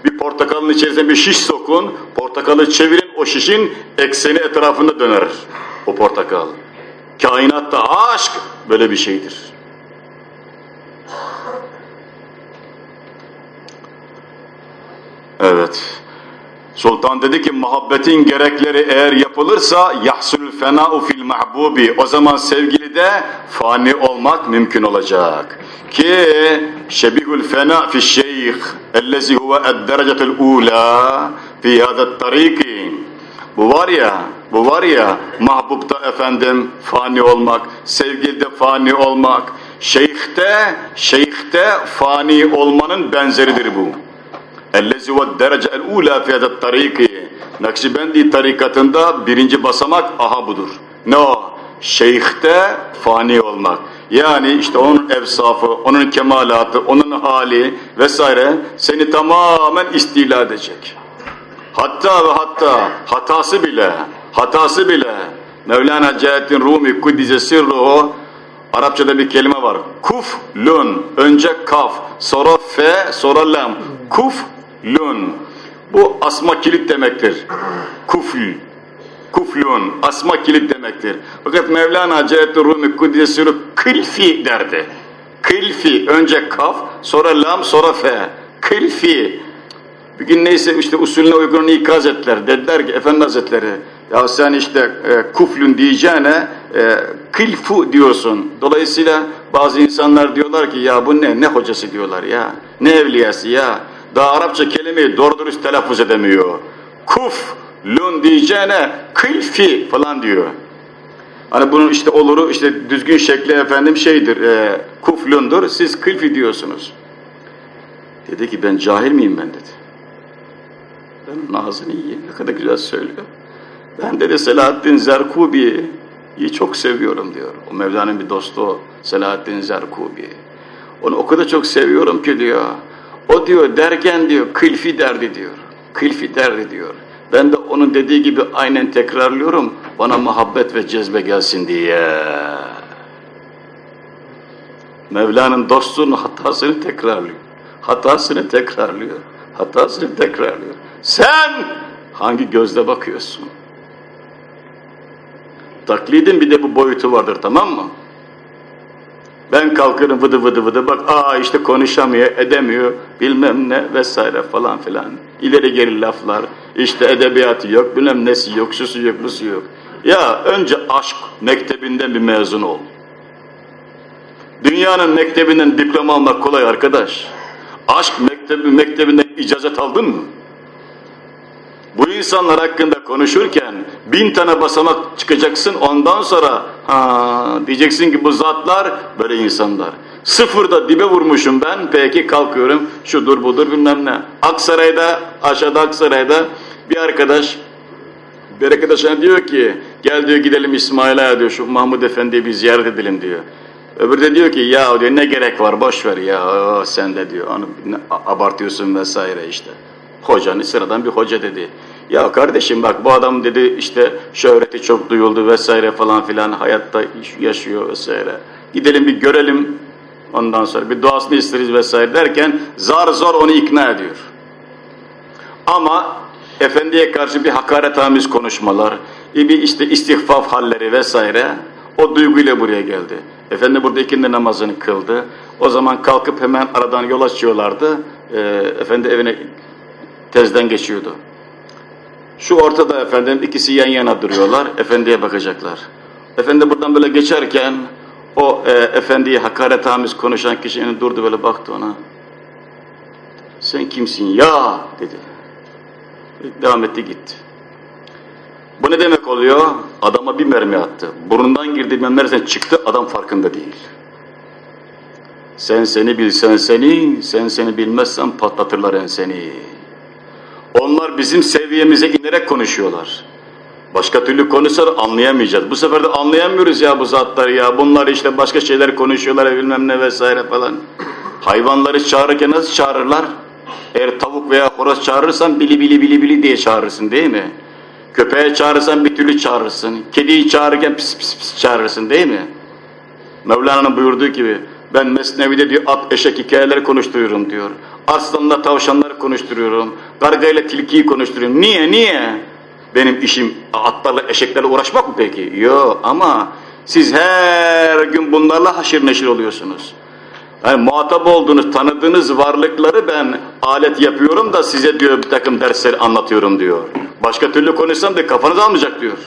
Bir portakalın içerisine bir şiş sokun, portakalı çevirin, o şişin ekseni etrafında döner o portakal. Kainatta aşk böyle bir şeydir. Evet. Sultan dedi ki muhabbetin gerekleri eğer yapılırsa yahsul fena'u fil mahbubi o zaman sevgili de fani olmak mümkün olacak. Ki şebihul fena fi şeyh ellezi huve ed-derecetul ula fi hada tariki bu var ya, bu var ya mahbubta efendim fani olmak, sevgilide fani olmak, şeyhte, şeyhte fani olmanın benzeridir bu. Ellezi ve derece el ula fi tariki. Nakşibendi tarikatında birinci basamak aha budur. Ne o? Şeyhte fani olmak. Yani işte onun evsafı, onun kemalatı, onun hali vesaire seni tamamen istila edecek. Hatta ve hatta hatası bile, hatası bile Mevlana Celalettin Rumi Kuddise Sirruhu Arapçada bir kelime var. Kuflun. Önce kaf, sonra fe, sonra lam. Kuflun. Bu asma kilit demektir. Kufl. Kuflun. Asma kilit demektir. Fakat Mevlana Celalettin Rumi Sirruhu kılfi derdi. Kılfi. Önce kaf, sonra lam, sonra fe. Kılfi. Bir gün neyse işte usulüne uygun ikaz ettiler. Dediler ki Efendi Hazretleri ya sen işte e, kuflün diyeceğine e, kılfu diyorsun. Dolayısıyla bazı insanlar diyorlar ki ya bu ne? Ne hocası diyorlar ya. Ne evliyası ya. Daha Arapça kelimeyi doğru dürüst telaffuz edemiyor. Kuflun diyeceğine kılfi falan diyor. Hani bunun işte oluru işte düzgün şekli efendim şeydir e, kuflundur siz kılfi diyorsunuz. Dedi ki ben cahil miyim ben dedi. Ben ağzını yiyeyim ne kadar güzel söylüyor. Ben dedi Selahaddin Zerkubi'yi çok seviyorum diyor. O Mevla'nın bir dostu. Selahaddin Zerkubi. Onu o kadar çok seviyorum ki diyor. O diyor derken diyor kılfi derdi diyor. Kılfi derdi diyor. Ben de onun dediği gibi aynen tekrarlıyorum. Bana muhabbet ve cezbe gelsin diye. Mevla'nın dostunun hatasını tekrarlıyor. Hatasını tekrarlıyor. Hatasını tekrarlıyor. Sen hangi gözle bakıyorsun? Taklidin bir de bu boyutu vardır tamam mı? Ben kalkarım vıdı vıdı vıdı bak aa işte konuşamıyor edemiyor bilmem ne vesaire falan filan. İleri geri laflar işte edebiyatı yok bilmem nesi yok şusu yok busu yok. Ya önce aşk mektebinden bir mezun ol. Dünyanın mektebinden diploma almak kolay arkadaş. Aşk mektebi, mektebinden icazet aldın mı? Bu insanlar hakkında konuşurken bin tane basamak çıkacaksın ondan sonra ha diyeceksin ki bu zatlar böyle insanlar. Sıfırda dibe vurmuşum ben peki kalkıyorum şudur budur bilmem ne. Aksaray'da aşağıda Aksaray'da bir arkadaş bir arkadaşına diyor ki gel diyor gidelim İsmaila'ya diyor şu Mahmud Efendi'yi bir ziyaret edelim diyor. Öbürü de diyor ki ya diyor ne gerek var boş ver ya sen de diyor onu abartıyorsun vesaire işte. Hocanın sıradan bir hoca dedi. Ya kardeşim bak bu adam dedi işte şöhreti çok duyuldu vesaire falan filan hayatta yaşıyor vesaire. Gidelim bir görelim ondan sonra bir duasını isteriz vesaire derken zar zor onu ikna ediyor. Ama efendiye karşı bir hakaretamiz konuşmalar, bir işte istihfaf halleri vesaire o duyguyla buraya geldi. Efendi burada ikindi namazını kıldı. O zaman kalkıp hemen aradan yol açıyorlardı. Ee, efendi evine tezden geçiyordu. Şu ortada efendim ikisi yan yana duruyorlar. Efendiye bakacaklar. Efendi buradan böyle geçerken o e, efendiye hakaretamiz konuşan kişinin durdu böyle baktı ona. Sen kimsin ya dedi. Devam etti gitti. Bu ne demek oluyor? Adama bir mermi attı. Burnundan girdi mermiden çıktı adam farkında değil. Sen seni bilsen seni, sen seni bilmezsen patlatırlar enseni. Onlar bizim seviyemize inerek konuşuyorlar. Başka türlü konuşsalar anlayamayacağız. Bu sefer de anlayamıyoruz ya bu zatları ya. Bunlar işte başka şeyler konuşuyorlar bilmem ne vesaire falan. Hayvanları çağırırken nasıl çağırırlar? Eğer tavuk veya horoz çağırırsan bili bili bili bili diye çağırırsın değil mi? Köpeğe çağırırsan bir türlü çağırırsın. Kediyi çağırırken pis pis pis çağırırsın değil mi? Mevlana'nın buyurduğu gibi ben Mesnevi'de diyor at eşek hikayeleri konuşturuyorum diyor. Arslanla tavşanları konuşturuyorum. Gargayla tilkiyi konuşturuyorum. Niye niye? Benim işim atlarla eşeklerle uğraşmak mı peki? Yok ama siz her gün bunlarla haşir neşir oluyorsunuz. Yani muhatap olduğunuz, tanıdığınız varlıkları ben alet yapıyorum da size diyor bir takım dersler anlatıyorum diyor. Başka türlü konuşsam da kafanız almayacak diyor.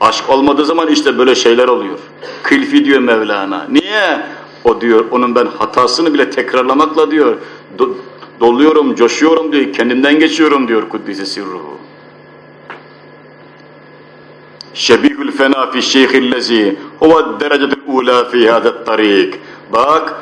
Aşk olmadığı zaman işte böyle şeyler oluyor. Kılfi diyor Mevlana. Niye? O diyor onun ben hatasını bile tekrarlamakla diyor. Do doluyorum, coşuyorum diyor. Kendimden geçiyorum diyor Kuddise Sirruhu. Şebihül fena fi şeyhillezi huve derecetul ula fi hadet tarik. Bak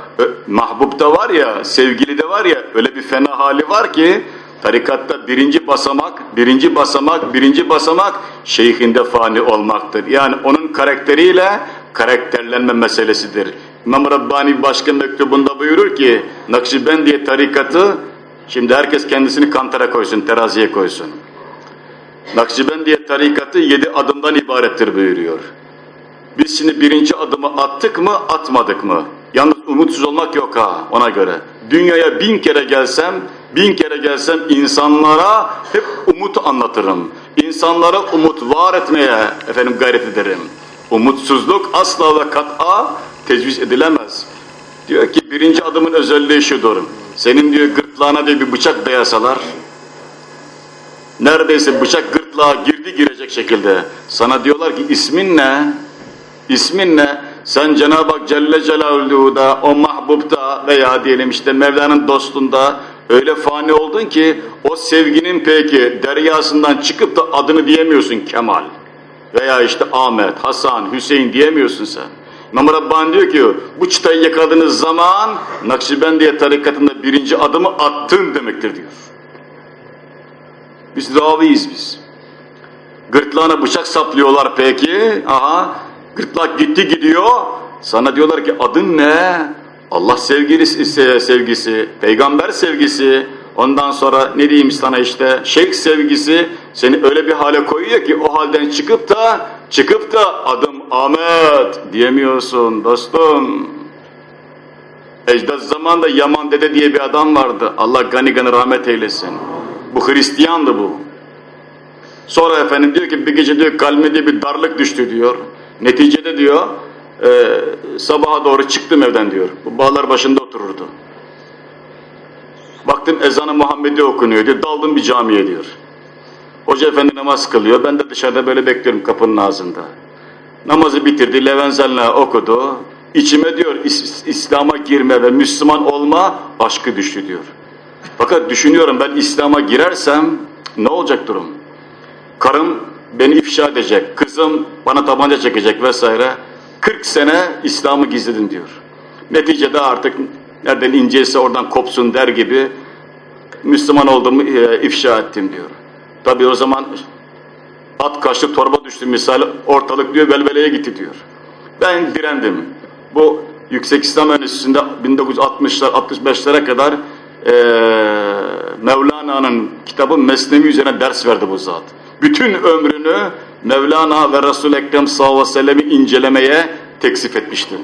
mahbubda var ya, sevgili de var ya öyle bir fena hali var ki tarikatta birinci basamak, birinci basamak, birinci basamak şeyhinde fani olmaktır. Yani onun karakteriyle karakterlenme meselesidir. İmam Rabbani başka mektubunda buyurur ki Nakşibendiye tarikatı şimdi herkes kendisini kantara koysun, teraziye koysun. Nakşibendiye tarikatı yedi adımdan ibarettir buyuruyor. Biz şimdi birinci adımı attık mı atmadık mı? Yalnız umutsuz olmak yok ha ona göre. Dünyaya bin kere gelsem, bin kere gelsem insanlara hep umut anlatırım. İnsanlara umut var etmeye efendim gayret ederim. Umutsuzluk asla ve kat'a tecviz edilemez. Diyor ki birinci adımın özelliği şudur. Senin diyor gırtlağına diyor bir bıçak dayasalar, neredeyse bıçak gırtlağa girdi girecek şekilde. Sana diyorlar ki ismin ne? İsmin ne? Sen Cenab-ı Hak Celle Celaluhu'da, o mahbubda veya diyelim işte Mevla'nın dostunda öyle fani oldun ki o sevginin peki deryasından çıkıp da adını diyemiyorsun Kemal. Veya işte Ahmet, Hasan, Hüseyin diyemiyorsun sen. İmam Rabbani diyor ki bu çıtayı yakaladığınız zaman Nakşibendiye tarikatında birinci adımı attın demektir diyor. Biz raviyiz biz. Gırtlağına bıçak saplıyorlar peki. Aha gırtlak gitti gidiyor. Sana diyorlar ki adın ne? Allah sevgilisi, sevgisi, peygamber sevgisi, ondan sonra ne diyeyim sana işte şeyh sevgisi seni öyle bir hale koyuyor ki o halden çıkıp da çıkıp da adım Ahmet diyemiyorsun dostum. Ecdat zamanında Yaman Dede diye bir adam vardı. Allah gani gani rahmet eylesin. Bu Hristiyandı bu. Sonra efendim diyor ki bir gece diyor kalbime diye bir darlık düştü diyor. Neticede diyor e, sabaha doğru çıktım evden diyor. Bu bağlar başında otururdu. Baktım ezanı Muhammedi okunuyor diyor. Daldım bir camiye diyor. Hoca efendi namaz kılıyor. Ben de dışarıda böyle bekliyorum kapının ağzında. Namazı bitirdi. Levenzelna okudu. İçime diyor İs- İslam'a girme ve Müslüman olma aşkı düştü diyor. Fakat düşünüyorum ben İslam'a girersem ne olacak durum? Karım beni ifşa edecek, kızım bana tabanca çekecek vesaire. 40 sene İslam'ı gizledim diyor. Neticede artık nereden inceyse oradan kopsun der gibi Müslüman olduğumu e, ifşa ettim diyor. Tabii o zaman at kaçtı torba düştü misal ortalık diyor velveleye gitti diyor. Ben direndim. Bu Yüksek İslam Enstitüsü'nde 1960'lar 65'lere kadar eee Mevlana'nın kitabı Mesnevi üzerine ders verdi bu zat. Bütün ömrünü Mevlana ve Resul-i Ekrem sallallahu aleyhi ve sellem'i incelemeye teksif etmişti.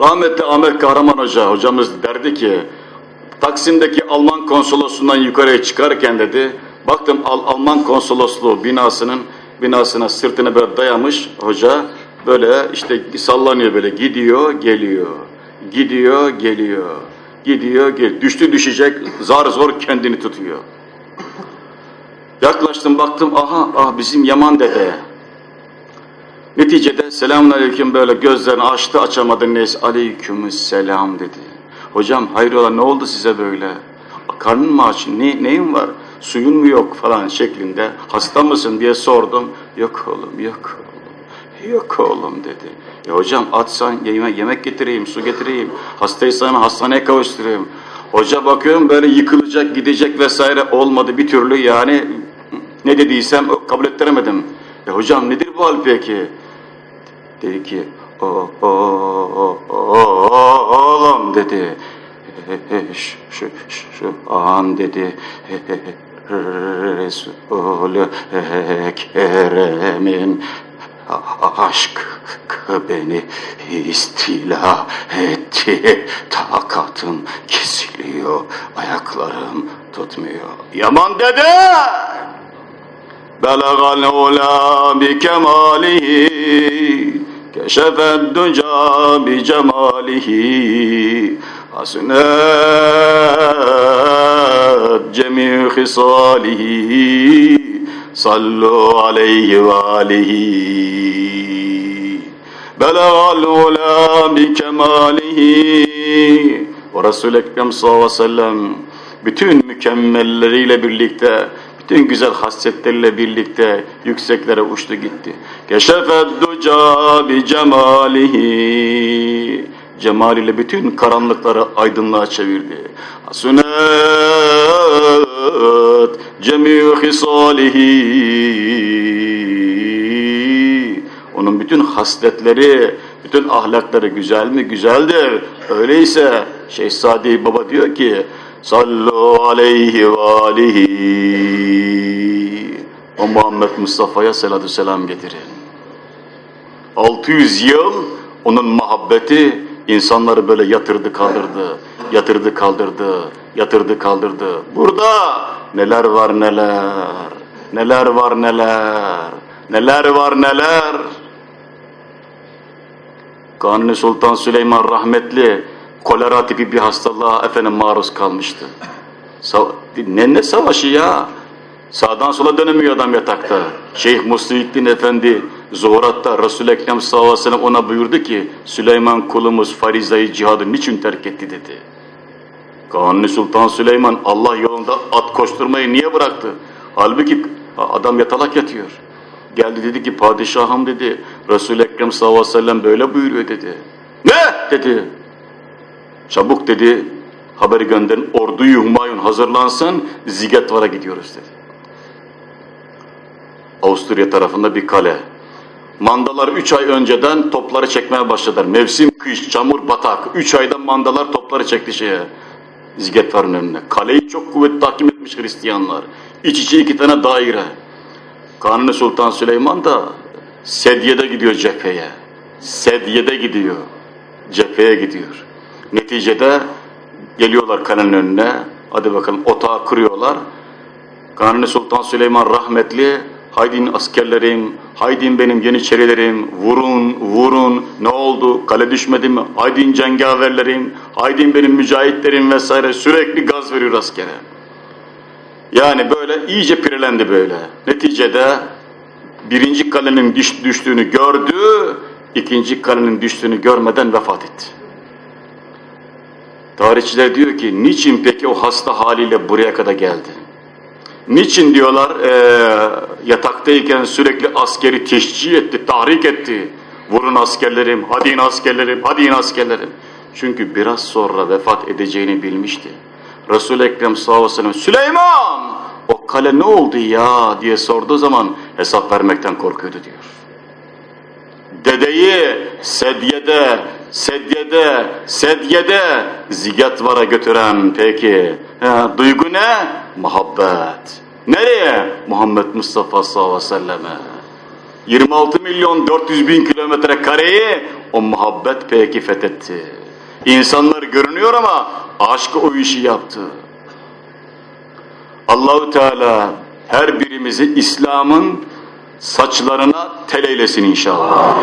Rahmetli Ahmet Kahraman Hoca, hocamız derdi ki, Taksim'deki Alman konsolosundan yukarıya çıkarken dedi, baktım Al Alman konsolosluğu binasının binasına sırtını böyle dayamış hoca, böyle işte sallanıyor böyle gidiyor geliyor, gidiyor geliyor, gidiyor gel, düştü düşecek zar zor kendini tutuyor. Yaklaştım baktım aha ah bizim Yaman dede. Neticede selamun aleyküm böyle gözlerini açtı açamadı neyse aleyküm selam dedi. Hocam hayrola ne oldu size böyle? Karnın mı aç? Ne, neyin var? Suyun mu yok falan şeklinde. Hasta mısın diye sordum. Yok oğlum yok oğlum. Yok oğlum dedi. E hocam atsan yemek, yemek getireyim, su getireyim. Hastaysan hastaneye kavuşturayım. Hoca bakıyorum böyle yıkılacak, gidecek vesaire olmadı bir türlü yani ne dediysem kabul ettiremedim. E hocam nedir bu hal peki? Dedi ki o, o, o, o, oğlum dedi. Şu, şu, şu an dedi. Resul-i Ekrem'in aşk beni istila etti. Takatım kesiliyor. Ayaklarım tutmuyor. Yaman dede! بلغ العلا بكماله كشف الدجى بجماله حسنات جميع خصاله صلوا عليه وآله بلغ العلا بكماله ورسول Ekrem sallallahu aleyhi ve sellem bütün mükemmelleriyle birlikte bütün güzel hasletleriyle birlikte yükseklere uçtu gitti. Keşefed duca bi cemalihi cemaliyle bütün karanlıkları aydınlığa çevirdi. Hasunet cemî hisalihi onun bütün hasletleri, bütün ahlakları güzel mi? Güzeldir. Öyleyse Şeyh Sadi Baba diyor ki Sallu aleyhi ve alihi O Muhammed Mustafa'ya selatü selam getirin. 600 yıl onun muhabbeti insanları böyle yatırdı kaldırdı, yatırdı kaldırdı, yatırdı kaldırdı. Burada neler var neler, neler var neler, neler var neler. Kanuni Sultan Süleyman rahmetli kolera tipi bir hastalığa efendim maruz kalmıştı. Sa ne ne savaşı ya? Sağdan sola dönemiyor adam yatakta. Şeyh Muslihiddin Efendi Zuhurat'ta Resul-i Ekrem sallallahu ona buyurdu ki Süleyman kulumuz farizayı cihadı niçin terk etti dedi. Kanuni Sultan Süleyman Allah yolunda at koşturmayı niye bıraktı? Halbuki adam yatalak yatıyor. Geldi dedi ki padişahım dedi Resul-i Ekrem sallallahu böyle buyuruyor dedi. Ne dedi. Çabuk dedi haberi gönderin orduyu Humayun hazırlansın Zigetvar'a gidiyoruz dedi. Avusturya tarafında bir kale. Mandalar üç ay önceden topları çekmeye başladılar. Mevsim kış, çamur, batak. Üç ayda mandalar topları çekti şeye. Zigetvar'ın önüne. Kaleyi çok kuvvetli tahkim etmiş Hristiyanlar. İç içe iki tane daire. Kanuni Sultan Süleyman da Sedye'de gidiyor cepheye. Sedye'de gidiyor. Cepheye gidiyor. Neticede geliyorlar kalenin önüne. Hadi bakalım otağı kırıyorlar. Kanuni Sultan Süleyman rahmetli Haydin askerlerim, haydin benim yeniçerilerim, vurun, vurun, ne oldu, kale düşmedi mi, haydin cengaverlerim, haydin benim mücahitlerim vesaire sürekli gaz veriyor askere. Yani böyle iyice pirelendi böyle. Neticede birinci kalenin düş, düştüğünü gördü, ikinci kalenin düştüğünü görmeden vefat etti. Tarihçiler diyor ki, niçin peki o hasta haliyle buraya kadar geldi? Niçin diyorlar e, yataktayken sürekli askeri teşcih etti, tahrik etti. Vurun askerlerim, hadi in askerlerim, hadi in askerlerim. Çünkü biraz sonra vefat edeceğini bilmişti. Resul-i Ekrem sallallahu aleyhi ve sellem, Süleyman o kale ne oldu ya diye sorduğu zaman hesap vermekten korkuyordu diyor. dedeyi sedyede, sedyede, sedyede ziyatvara götüren peki. Ha, duygu ne? Muhabbet. Nereye? Muhammed Mustafa sallallahu aleyhi ve selleme. 26 milyon 400 bin kilometre kareyi o muhabbet peki fethetti. İnsanlar görünüyor ama aşk o işi yaptı. Allahu Teala her birimizi İslam'ın saçlarına tel eylesin inşallah.